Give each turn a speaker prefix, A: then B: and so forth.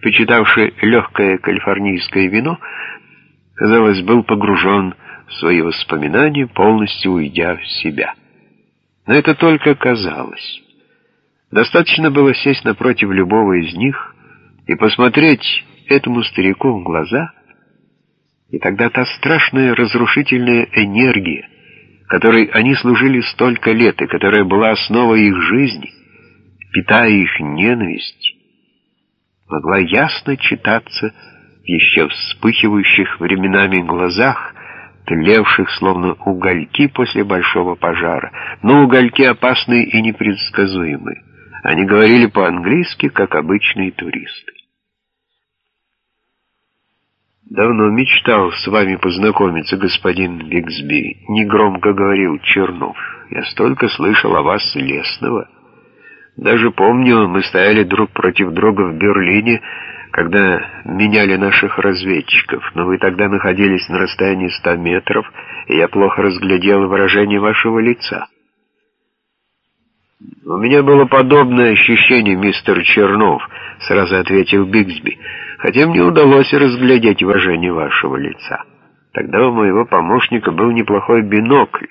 A: предпочитавший легкое калифорнийское вино, казалось, был погружен в свои воспоминания, полностью уйдя в себя. Но это только казалось. Достаточно было сесть напротив любого из них и посмотреть этому старику в глаза, и тогда та страшная разрушительная энергия, которой они служили столько лет и которая была основой их жизни, питая их ненависть, могла ясно читаться в еще вспыхивающих временами глазах, тлевших словно угольки после большого пожара, но угольки опасные и непредсказуемые. Они говорили по-английски, как обычные туристы. «Давно мечтал с вами познакомиться, господин Бигсби», — негромко говорил Чернов. «Я столько слышал о вас лесного». Даже помню, мы стояли друг против друга в Берлине, когда меняли наших разведчиков, но вы тогда находились на расстоянии ста метров, и я плохо разглядел выражение вашего лица. «У меня было подобное ощущение, мистер Чернов», — сразу ответил Бигсби, «хотя мне удалось разглядеть выражение вашего лица. Тогда у моего помощника был неплохой бинокль,